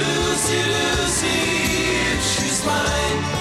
Lucy, Lucy, if she's mine.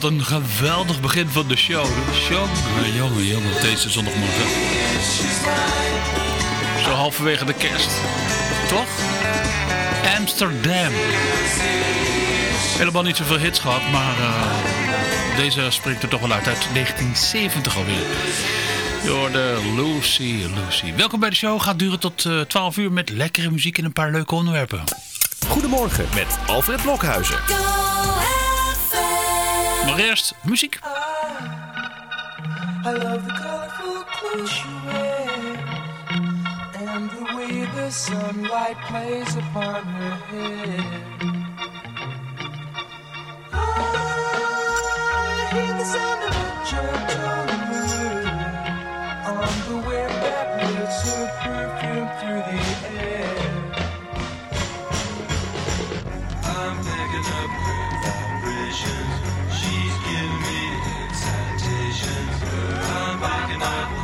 Wat een geweldig begin van de show. Jongen, jongen, jongen, deze zondagmorgen. Zo halverwege de kerst. Toch? Amsterdam. Helemaal niet zoveel hits gehad, maar uh, deze springt er toch wel uit. Uit 1970 alweer. Door de Lucy, Lucy. Welkom bij de show. Gaat duren tot uh, 12 uur met lekkere muziek en een paar leuke onderwerpen. Goedemorgen met Alfred Blokhuizen. Maar eerst muziek. I love the colorful clothes you wear And the way the sunlight plays upon her hair I hear the sound of a gentle wind On the wind my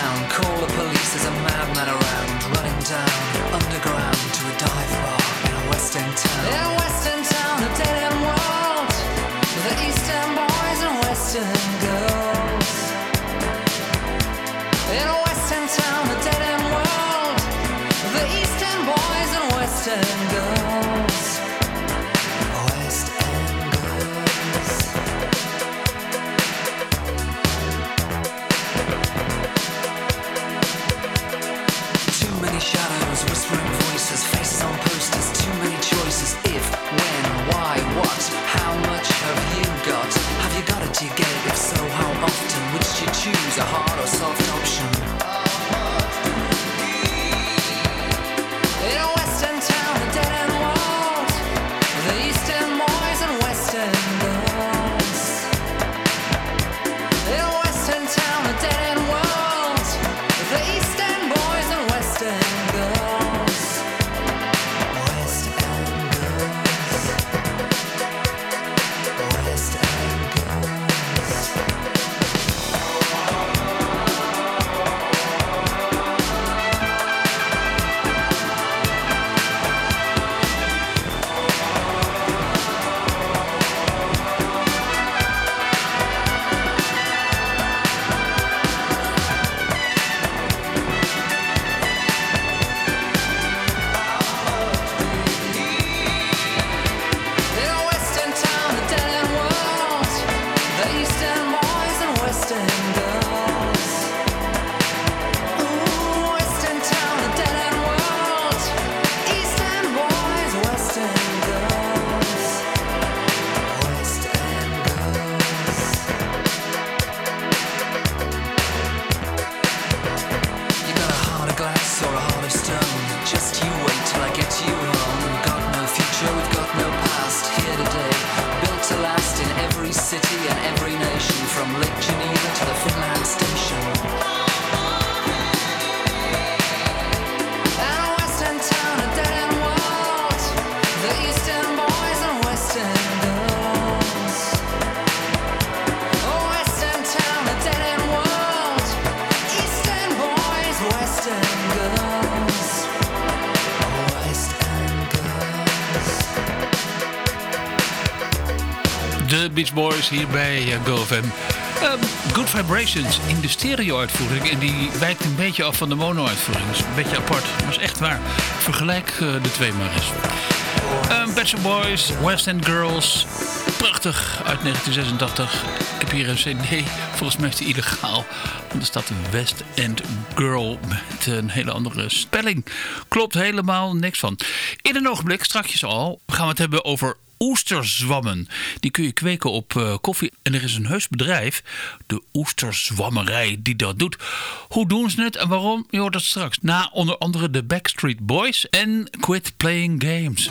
town. Call the police, there's a madman around. Running down, underground. Boys hier bij eh, GoFam. Ehm, Good Vibrations in de stereo-uitvoering. En die wijkt een beetje af van de mono-uitvoering. Dat een beetje apart. Maar is echt waar. Vergelijk eh, de twee maar eens. Ehm, uh, Bachelor Boys, West End Girls. Prachtig uit 1986. Ik heb hier een cd. Volgens mij is die illegaal. Want er staat West End Girl met een hele andere spelling. Klopt helemaal niks van. In een ogenblik, straks al, gaan we het hebben over oesterzwammen. Die kun je kweken op eh, koffie. En er is een heus bedrijf, de oesterzwammerij, die dat doet. Hoe doen ze het en waarom? Je hoort dat straks. Na onder andere de Backstreet Boys en Quit Playing Games.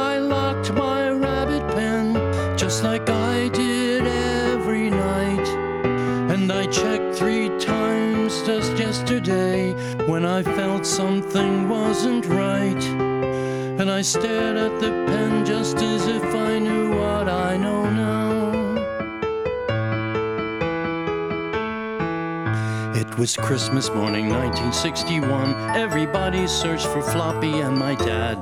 just like I did every night. And I checked three times just yesterday when I felt something wasn't right. And I stared at the pen just as if I knew what I know now. It was Christmas morning 1961. Everybody searched for Floppy and my dad.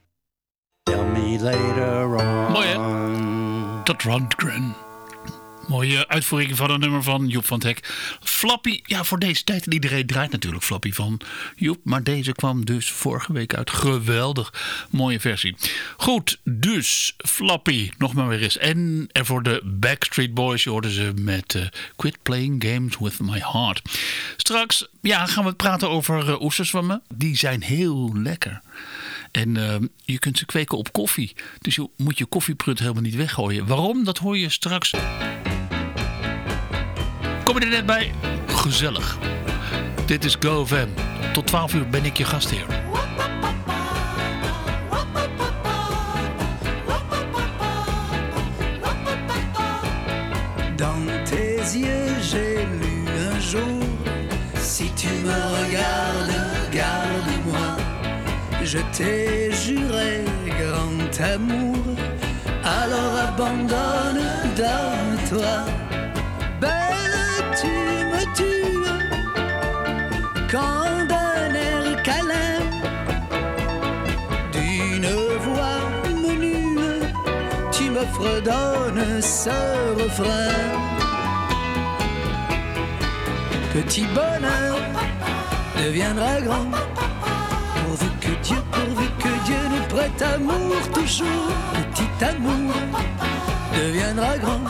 Tell. Mooi, Dat Rundgren. Mooie uitvoering van een nummer van Joep van het. Flappy, ja, voor deze tijd. En iedereen draait natuurlijk Flappy van Joep. Maar deze kwam dus vorige week uit. Geweldig. Mooie versie. Goed, dus Flappy nog maar weer eens. En er voor de Backstreet Boys, je ze met eh, Quit Playing Games With My Heart. Straks ja, gaan we praten over uh, oesters van me. Die zijn heel lekker. En uh, je kunt ze kweken op koffie. Dus je moet je koffieprut helemaal niet weggooien. Waarom? Dat hoor je straks. Kom je er net bij? Gezellig. Dit is GoFam. Tot 12 uur ben ik je gastheer. Yeux, j'ai lu un jour Si tu me regardes. Je t'ai juré grand amour, alors abandonne, donne-toi. Belle, tu me tues quand d'un air câlin, d'une voix menue, tu me fredonnes ce refrain. Petit bonheur deviendra grand, Pourvu que Dieu nous prête amour toujours. Petit amour deviendra grand,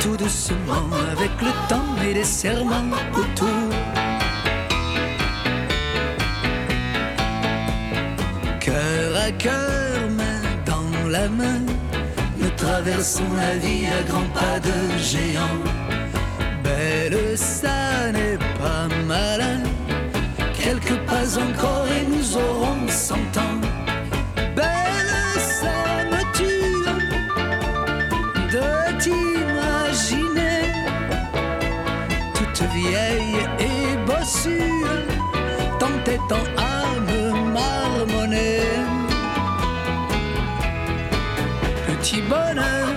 tout doucement avec le temps et les serments autour. Cœur à cœur, main dans la main, nous traversons la vie à grands pas de géant. Belle, ça n'est pas malin. Quelques encore et nous aurons cent ans. Belle scène-tu de t'imaginer toute vieille et bossue, t'entêtant à me marmonner. Petit bonheur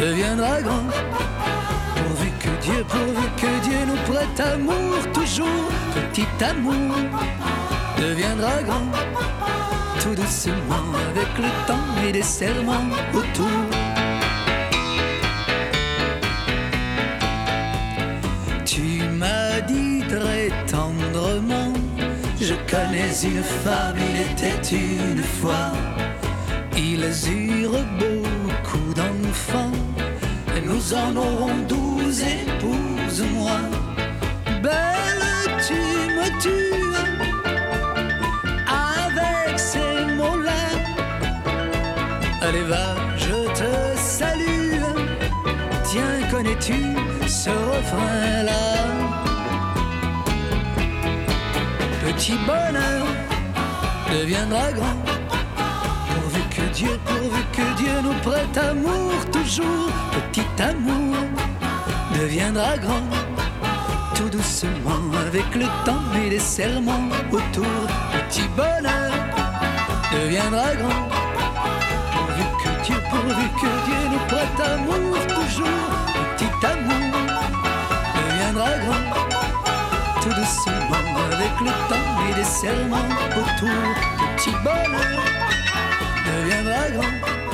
deviendra grand, pourvu que Dieu, pourvu que Prête amour toujours. Petit amour deviendra grand. Tout doucement avec le temps et des serments autour. Tu m'as dit très tendrement, je connais une femme, il était une fois. Ils eurent beaucoup d'enfants, et nous en aurons douze, épouse-moi. Belle, tu me tues avec ces mots-là. Allez, va, je te salue. Tiens, connais-tu ce refrain-là? Petit bonheur deviendra grand. Pourvu que Dieu, pourvu que Dieu nous prête amour toujours. Petit amour deviendra grand. Tout doucement avec le temps et les serments autour. Petit bonheur deviendra grand. Pourvu que Dieu, pourvu que Dieu nous prête amour toujours. Petit amour deviendra grand. Tout doucement avec le temps et les serments autour. Petit bonheur deviendra grand.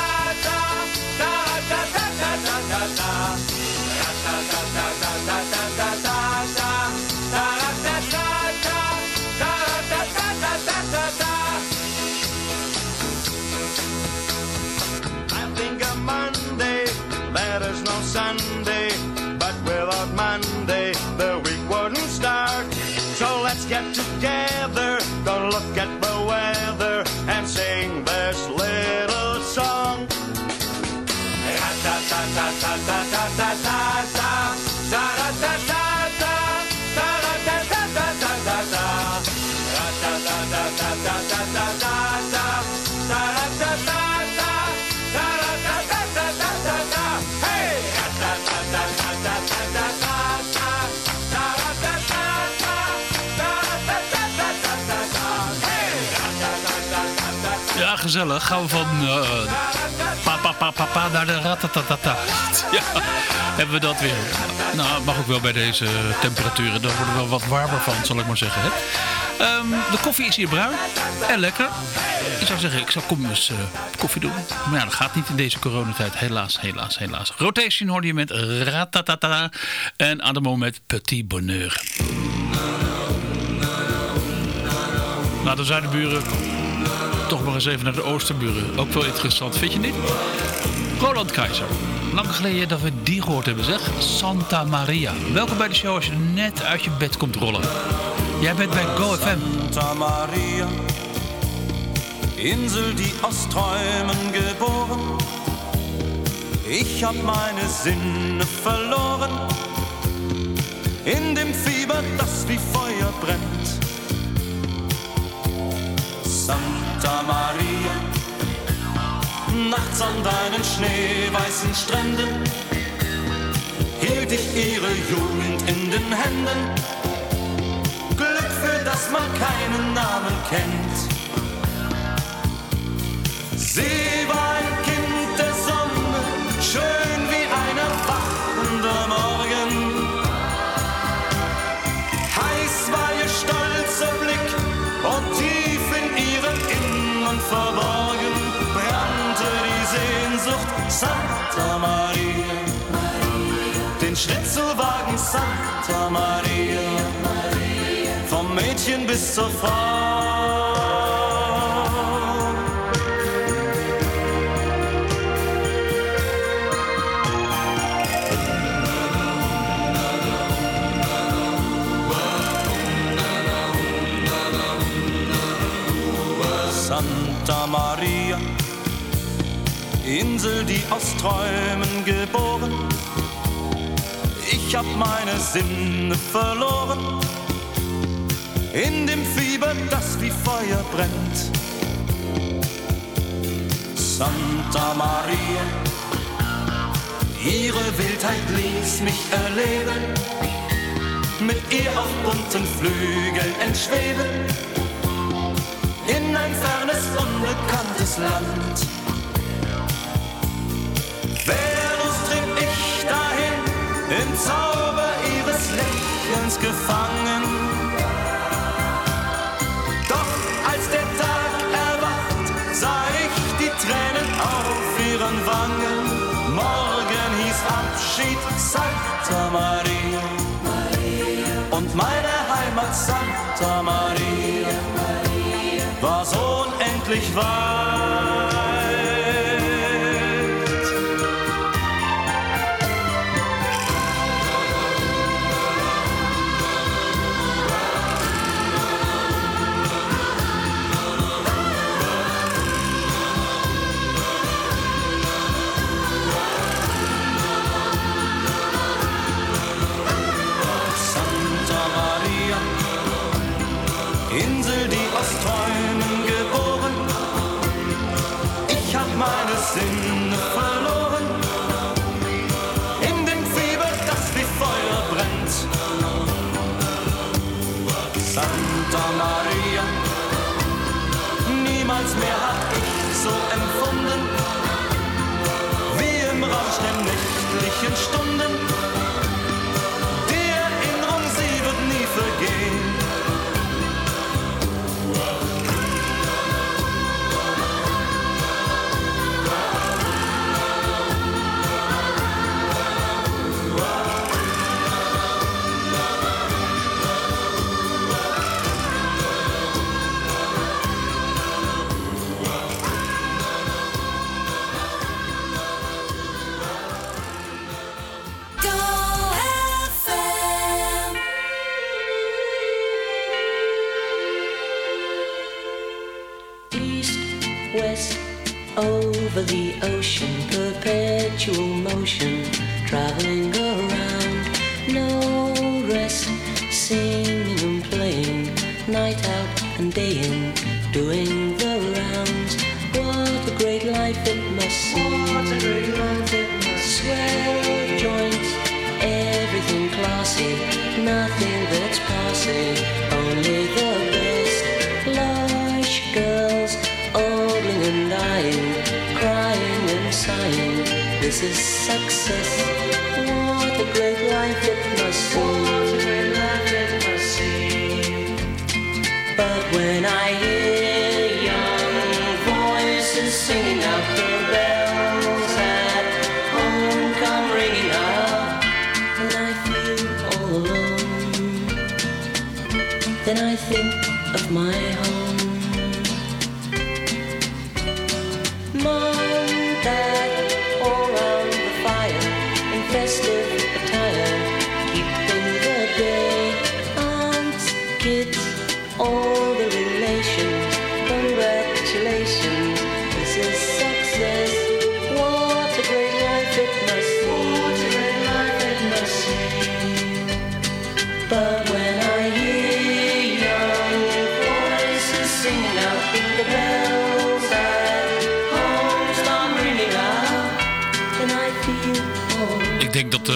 Gezellig. Gaan we van eh, pa, pa, pa, pa, pa naar de ratatatata. Ja, hebben we dat weer. Nou, mag ook wel bij deze temperaturen. Daar worden we wel wat warmer van, zal ik maar zeggen. Hè? Ehm, de koffie is hier bruin en lekker. Ik zou zeggen, ik zou kom eens eh, koffie doen. Maar ja, dat gaat niet in deze coronatijd. Helaas, helaas, helaas. Rotation hoorde je met ratatata. En Ademo met Petit Bonheur. Nou, de zuidenburen toch maar eens even naar de oosterburen. Ook wel interessant, vind je niet? Roland Keizer. Lang geleden dat we die gehoord hebben, zeg. Santa Maria. Welkom bij de show als je net uit je bed komt rollen. Jij bent bij GoFM. Santa Maria, Insel, die aus Träumen geboren. Ich hab meine Sinne verloren in dem Fieber, das wie Feuer brennt. Santa Maria, nachts an deinen schneeweißen Stränden hielt ich ihre Jugend in den Händen. Glück, für das man keinen Namen kennt. Sie Santa Maria. Vom Mädchen bis zur Frau. Santa Maria, Insel, die aus Träumen geboren. Ich hab meine Sinne verloren in dem Fieber, das wie Feuer brennt. Santa Maria, ihre Wildheit ließ mich erleben, mit ihr auf bunten Flügeln entschweben in ein fernes, unbekanntes Land. Im Zauber ihres Lächelns gefangen. Doch als der Tag erwacht, sah ich die Tränen auf ihren Wangen. Morgen hieß Abschied Santa Maria. Und meine Heimat Santa Maria war so unendlich weit. Singing and playing, night out and day in, doing the rounds. What a great life it must seem! What a great life it must Swell joints, everything classy, nothing that's passing, only the best. Lush girls, ogling and dying, crying and sighing. This is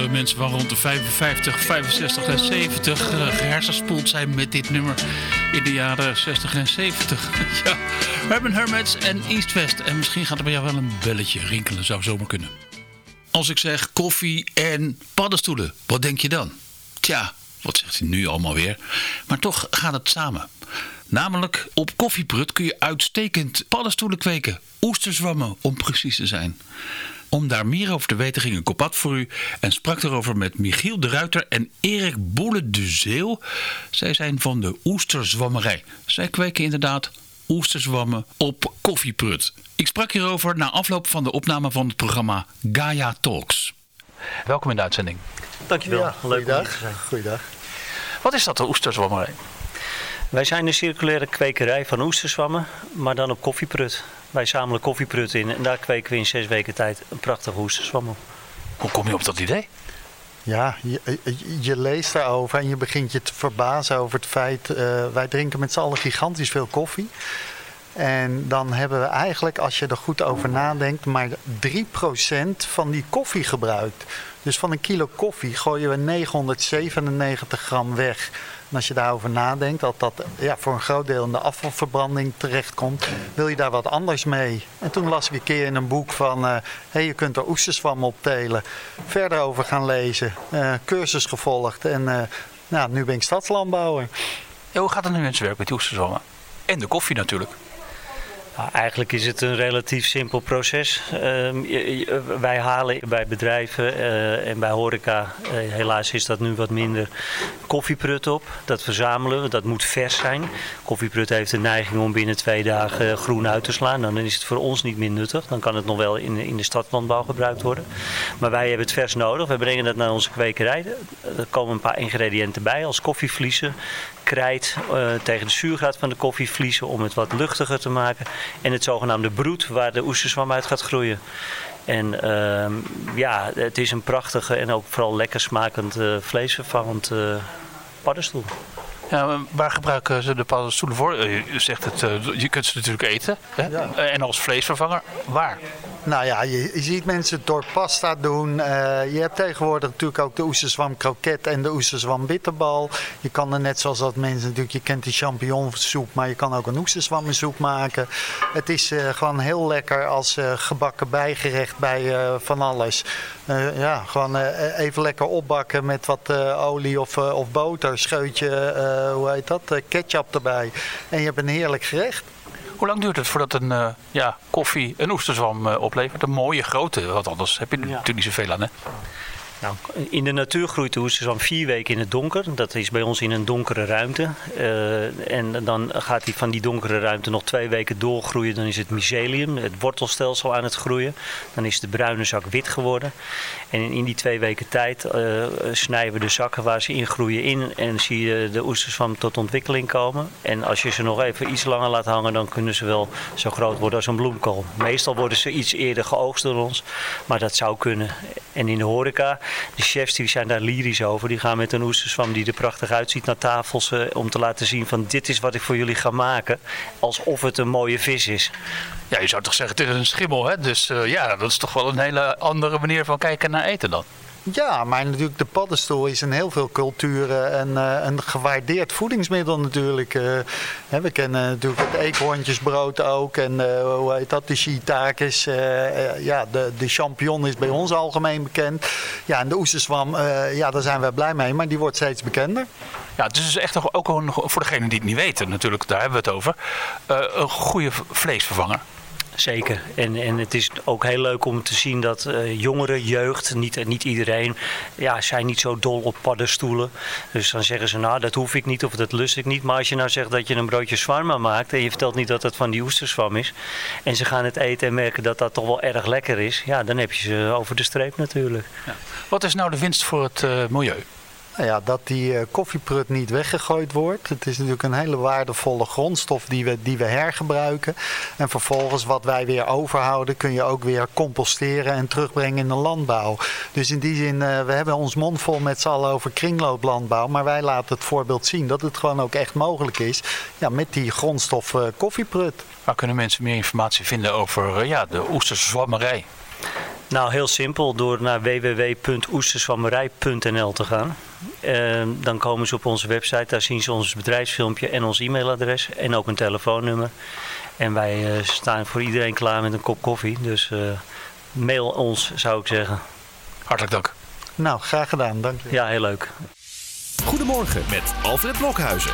de mensen van rond de 55, 65 en 70 uh, gehersenspoeld zijn met dit nummer in de jaren 60 en 70. ja, hebben Hermits en East West. En misschien gaat er bij jou wel een belletje rinkelen, zou zomaar kunnen. Als ik zeg koffie en paddenstoelen, wat denk je dan? Tja, wat zegt hij nu allemaal weer? Maar toch gaat het samen. Namelijk, op koffieprut kun je uitstekend paddenstoelen kweken. Oesterzwammen, om precies te zijn. Om daar meer over te weten ging ik op pad voor u en sprak erover met Michiel de Ruiter en Erik Boele de Zeel. Zij zijn van de Oesterzwammerij. Zij kweken inderdaad oesterzwammen op koffieprut. Ik sprak hierover na afloop van de opname van het programma Gaia Talks. Welkom in de uitzending. Dankjewel. Ja, Leuk om hier goeiedag. te zijn. Goeiedag. Wat is dat, de oesterzwammerij? Wij zijn een circulaire kwekerij van oesterzwammen, maar dan op koffieprut. Wij zamelen koffieprut in en daar kweken we in zes weken tijd een prachtige oesterzwam op. Hoe kom je op dat idee? Ja, je, je- leest daarover en je begint je te verbazen over het feit... eh, wij drinken met z'n allen gigantisch veel koffie. En dan hebben we eigenlijk, als je er goed over nadenkt... maar 3% van die koffie gebruikt. Dus van een kilo koffie gooien we 997 gram weg. En als je daarover nadenkt, dat dat ja, voor een groot deel in de afvalverbranding terechtkomt... wil je daar wat anders mee. En toen las ik een keer in een boek van... eh hey, je kunt er oesterzwam op telen. Verder over gaan lezen. eh, cursus gevolgd. En eh, nou, nu ben ik stadslandbouwer. Hoe gaat het nu in zijn werk met die oesterzwammen? En de koffie natuurlijk. Nou, eigenlijk is het een relatief simpel proces. Ehm, wij halen bij bedrijven eh, en bij horeca, eh, helaas is dat nu wat minder, koffieprut op. Dat verzamelen we, dat moet vers zijn. Koffieprut heeft de neiging om binnen twee dagen eh, groen uit te slaan. Nou, dan is het voor ons niet meer nuttig. Dan kan het nog wel in, in de stadlandbouw gebruikt worden. Maar wij hebben het vers nodig. We brengen dat naar onze kwekerij. Er komen een paar ingrediënten bij, als koffievliezen, krijt eh, tegen de zuurgraad van de koffievliezen om het wat luchtiger te maken. En het zogenaamde broed waar de oesterzwam uit gaat groeien. En ehm, ja, het is een prachtige en ook vooral lekker smakend eh, vleesvervangend eh, paddenstoel. Ja, waar gebruiken ze de paddenstoelen voor? Je zegt het, eh, je kunt ze natuurlijk eten. Hè? Ja. En als vleesvervanger, waar? Nou ja, je, ziet mensen het door pasta doen. Eh, je hebt tegenwoordig natuurlijk ook de oesterzwam kroket en de oesterzwam bitterbal. Je kan er net zoals dat mensen natuurlijk, je kent die champignonsoep, maar je kan ook een oesterzwammensoep maken. Het is eh, gewoon heel lekker als eh, gebakken bijgerecht bij van alles. Ja, gewoon even lekker opbakken met wat olie of, of boter, scheutje, hoe heet dat, ketchup erbij. En je hebt een heerlijk gerecht. Hoe lang duurt het voordat een eh, ja, koffie een oesterzwam eh, oplevert? Een mooie grote, want anders heb je er natuurlijk niet zoveel aan. Hè? Nou, in de natuur groeit de oesterzwam vier weken in het donker. Dat is bij ons in een donkere ruimte. Eh, en dan gaat hij van die donkere ruimte nog twee weken doorgroeien. Dan is het mycelium, het wortelstelsel aan het groeien. Dan is de bruine zak wit geworden. En in, die twee weken tijd eh, snijden we de zakken waar ze in groeien in. En zie je de oesterzwam tot ontwikkeling komen. En als je ze nog even iets langer laat hangen, dan kunnen ze wel zo groot worden als een bloemkool. Meestal worden ze iets eerder geoogst door ons. Maar dat zou kunnen. En in de horeca, de chefs die zijn daar lyrisch over. Die gaan met een oesterzwam die er prachtig uitziet naar tafels. eh, om te laten zien van dit is wat ik voor jullie ga maken. Alsof het een mooie vis is. Ja, je zou toch zeggen, het is een schimmel. Hè? Dus eh, ja, dat is toch wel een hele andere manier van kijken naar eten dan. Ja, maar natuurlijk de paddenstoel is in heel veel culturen een, eh, een gewaardeerd voedingsmiddel natuurlijk. Eh, we kennen natuurlijk het eekhoorntjesbrood ook en eh, hoe heet dat, de shiitakes. ja, de, de champignon is bij ons algemeen bekend. Ja, en de oesterzwam, eh, ja, daar zijn we blij mee, maar die wordt steeds bekender. Ja, het is dus echt ook voor degenen die het niet weten natuurlijk, daar hebben we het over. een goede vleesvervanger. Zeker. En, en het is ook heel leuk om te zien dat eh, jongeren, jeugd, niet, niet iedereen, ja, zijn niet zo dol op paddenstoelen. Dus dan zeggen ze, nou, dat hoef ik niet of dat lust ik niet. Maar als je nou zegt dat je een broodje zwarma maakt en je vertelt niet dat het van die oesterzwam is. En ze gaan het eten en merken dat dat toch wel erg lekker is. Ja, dan heb je ze over de streep natuurlijk. Wat is nou de winst voor het eh, milieu? Nou ja, dat die eh, koffieprut niet weggegooid wordt. Het is natuurlijk een hele waardevolle grondstof die we, die we hergebruiken. En vervolgens wat wij weer overhouden kun je ook weer composteren en terugbrengen in de landbouw. Dus in die zin, eh, we hebben ons mond vol met z'n allen over kringlooplandbouw. Maar wij laten het voorbeeld zien dat het gewoon ook echt mogelijk is ja, met die grondstof eh, koffieprut. Waar kunnen mensen meer informatie vinden over ja, de oesterzwammerij? Nou, heel simpel. Door naar www.oesterzwammerij.nl te gaan. Eh, dan komen ze op onze website. Daar zien ze ons bedrijfsfilmpje en ons e-mailadres. En ook een telefoonnummer. En wij eh, staan voor iedereen klaar met een kop koffie. Dus eh, mail ons, zou ik zeggen. Hartelijk dank. Nou, graag gedaan. Dank je. Ja, heel leuk. Goedemorgen met Alfred Blokhuizen.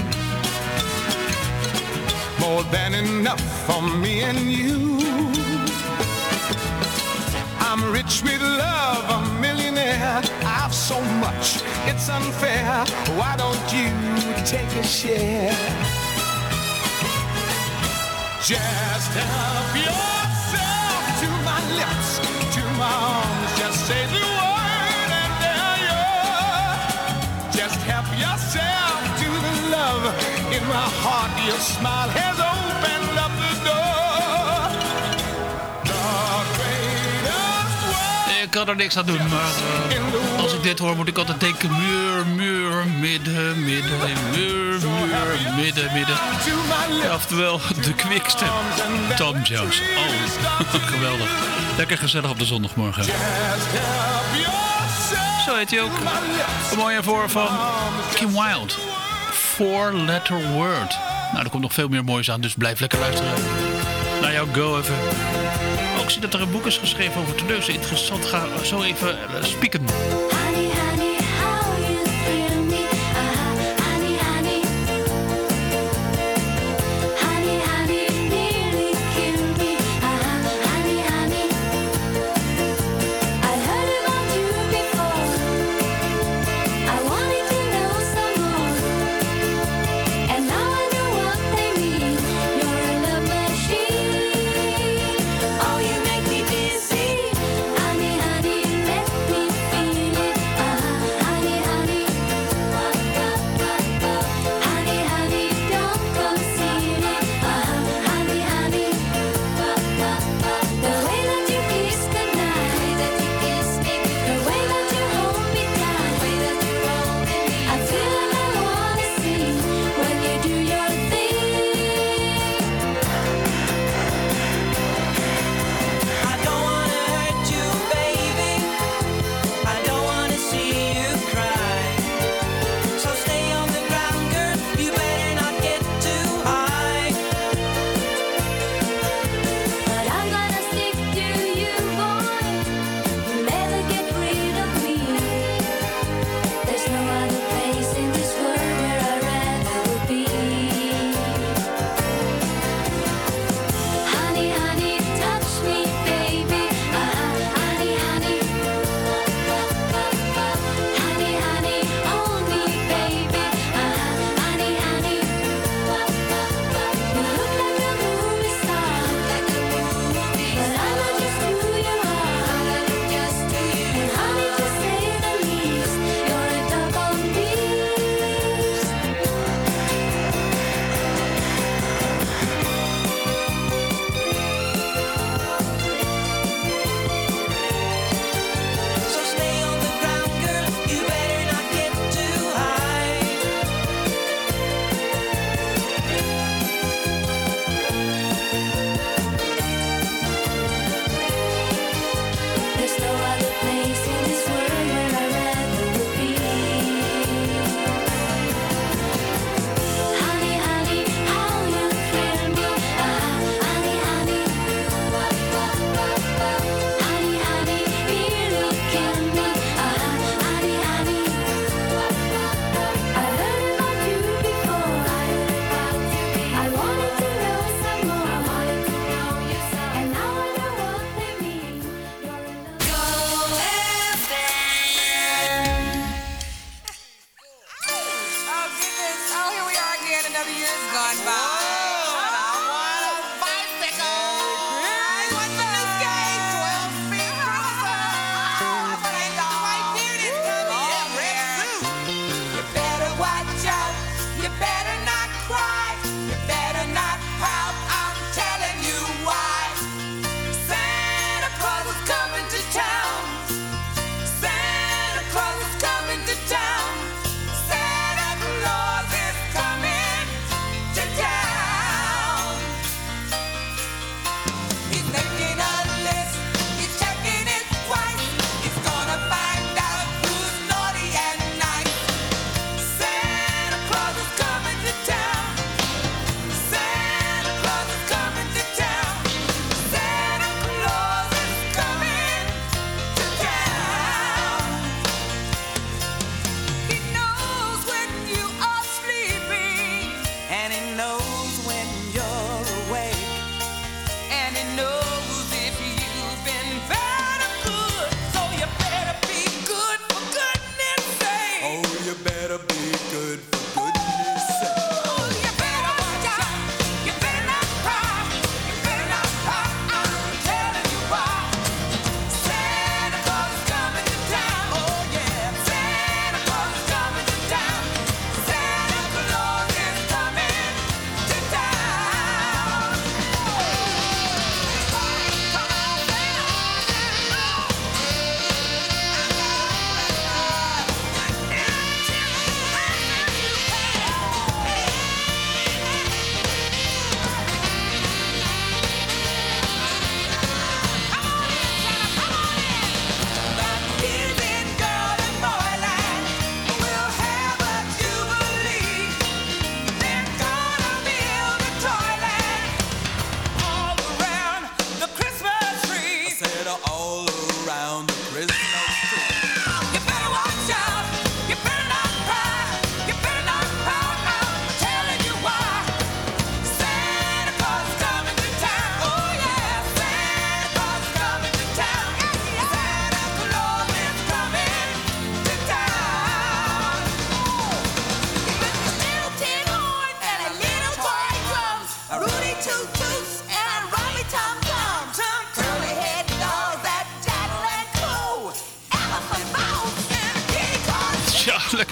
More than enough for me and you. I'm rich with love, a millionaire. I've so much, it's unfair. Why don't you take a share? Just help yourself to my lips, to my arms. Just say the word and there you're. Just help yourself to the love in my heart. Your smile has opened up the door. The Ik kan er niks aan doen. Maar eh, als ik dit hoor, moet ik altijd denken... muur, muur, midden, midden, muur, muur, midden, midden. Oftewel, de kwikste. Tom Jones. Oh, geweldig. Lekker gezellig op de zondagmorgen. Zo heet hij ook. Een mooie voor van Kim Wilde. Four letter word. Nou, er komt nog veel meer moois aan, dus blijf lekker luisteren. Naar jouw go even. Ook zie dat er een boek is geschreven over toneel. Interessant, ga zo even eh, spieken.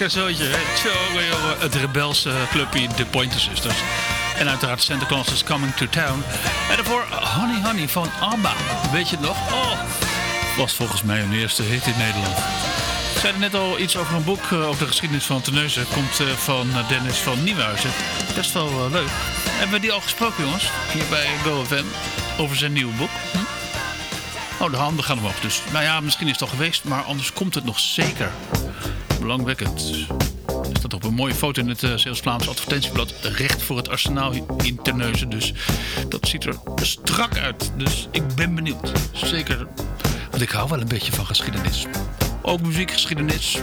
Lekker zootje. jongen. Het rebelse clubje de Pointer Sisters. En uiteraard Santa Claus is Coming to Town. En daarvoor Honey Honey van ABBA. Weet je het nog? Oh, was volgens mij hun eerste hit in Nederland. Ik zei net al iets over een boek eh, over de geschiedenis van Terneuzen. Komt eh, van Dennis van Nieuwhuizen. Best wel eh, leuk. Hebben we die al gesproken, jongens? Hier bij GoFM. Over zijn nieuwe boek. Hm? Oh, de handen gaan omhoog. Dus nou ja, misschien is het al geweest, maar anders komt het nog zeker. Belangwekkend. Er staat op een mooie foto in het uh, Zeeuws-Vlaams advertentieblad. Recht voor het arsenaal in Terneuzen. Dus dat ziet er strak uit. Dus ik ben benieuwd. Zeker. Want ik hou wel een beetje van geschiedenis. Ook muziekgeschiedenis.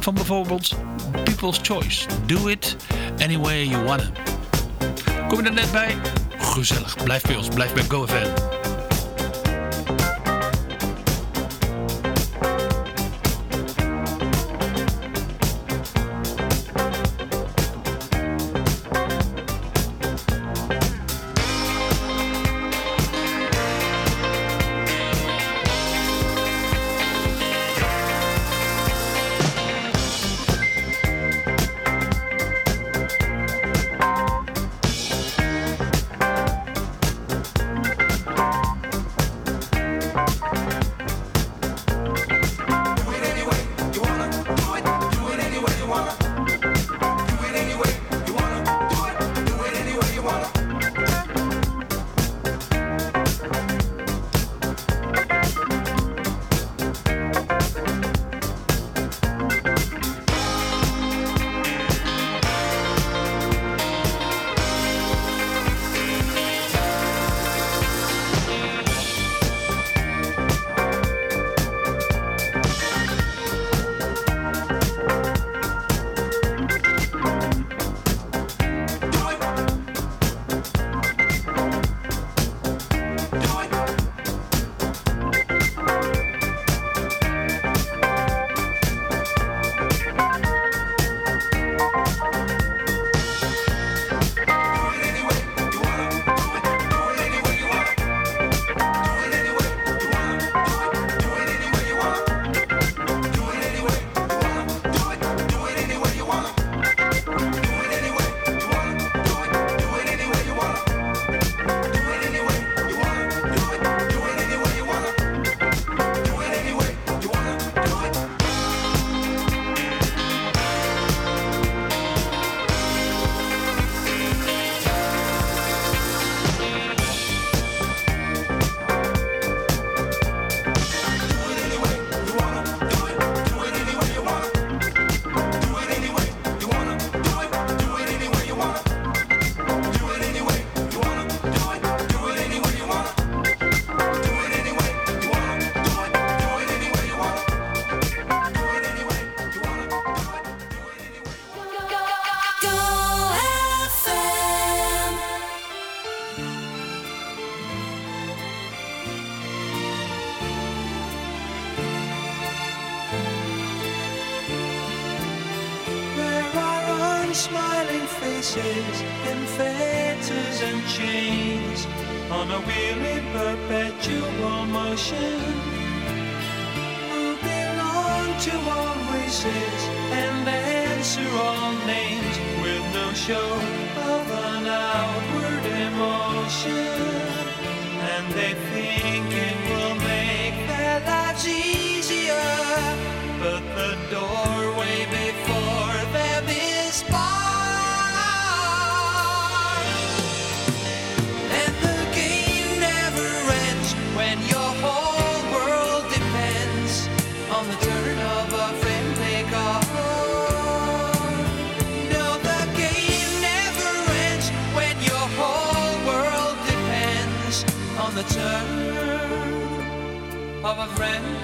Van bijvoorbeeld People's Choice. Do it any way you wanna. Kom je er net bij? Gezellig. Blijf bij ons. Blijf bij GoFM. Unsmiling faces in fetters and chains on a wheel in perpetual motion who belong to all races and answer all names with no show of an outward emotion and they think it will make their lives easier but the doorway before them is barred. of friend.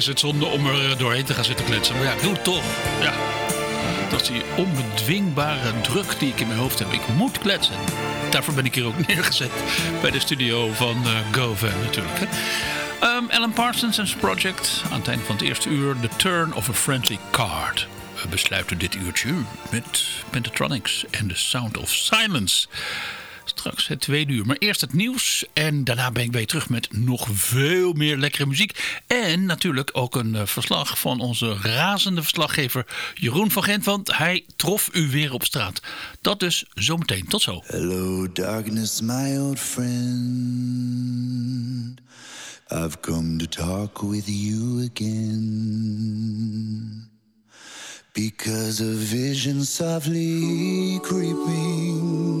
Is het zonde om er eh, doorheen te gaan zitten kletsen. Maar ja, doe het toch. Ja. Dat is die onbedwingbare druk die ik in mijn hoofd heb. Ik moet kletsen. Daarvoor ben ik hier ook neergezet bij de studio van GoVan natuurlijk. Hè. Ehm, Alan Parsons en zijn project. Aan het eind van het eerste uur. The Turn of a Friendly Card. We besluiten dit uurtje met Pentatronics en The Sound of Silence. Straks het tweede uur. Maar eerst het nieuws. En daarna ben ik je terug met nog veel meer lekkere muziek. En natuurlijk ook een eh, verslag van onze razende verslaggever Jeroen van Gent. Want hij trof u weer op straat. Dat dus zometeen. Tot zo. Hello, darkness, my old friend. I've come to talk with you again. Because a vision softly creeping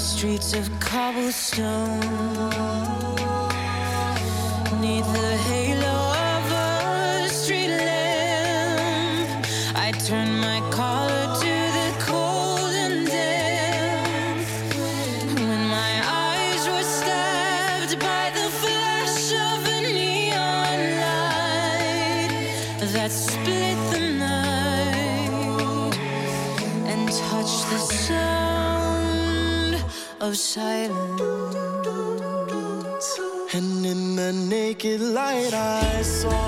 Streets of cobblestone. Of silence. And in the naked light I saw